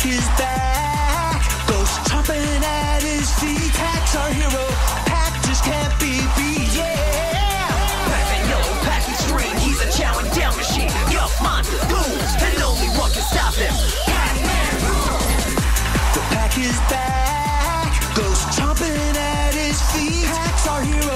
Pac is back. Ghost chomping at his feet. Pac's our hero. Pac just can't be beat. Yeah. Pack and yellow, pack extreme. He's a chowing down machine. Yup, monster, goons, and only one can stop him. The Pac is back. Ghost chomping at his feet. Pac's our hero.